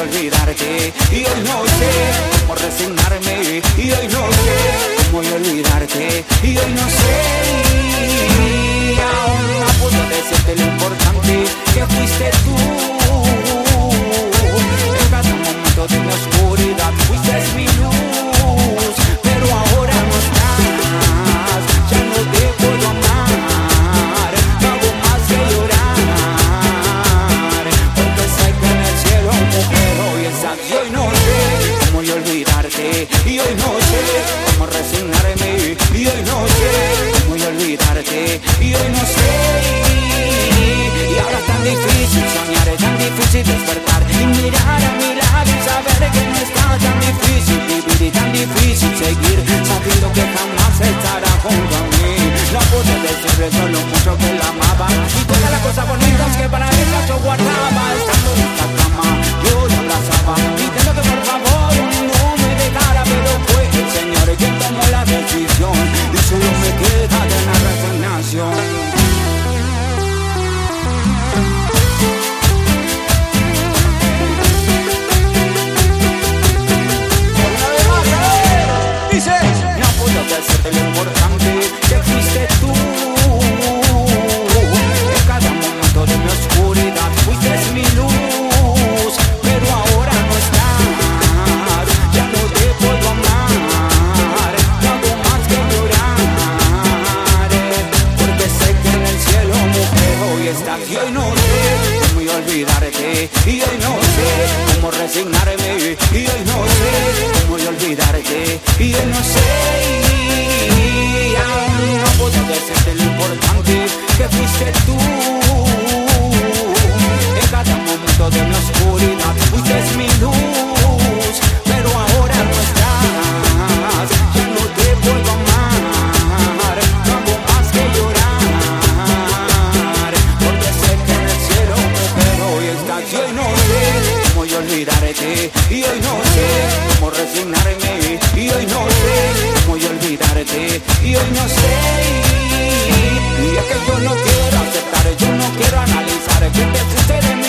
olvidarte. Y hoy no sé cómo resignarme. Y hoy no sé cómo olvidarte. Y hoy no sé. Y aún no puedo decirte lo importante que fuiste y ahora es tan difícil soñar, es tan difícil despertar. Y mirar a mi lado y saber que no está tan difícil. Vivir Y tan difícil seguir sabiendo que jamás estará junto a mí. No pude decirle solo mucho que la amaba. Y todas las cosas bonitas que para ella yo olvidarte. Y hoy no sé analizar que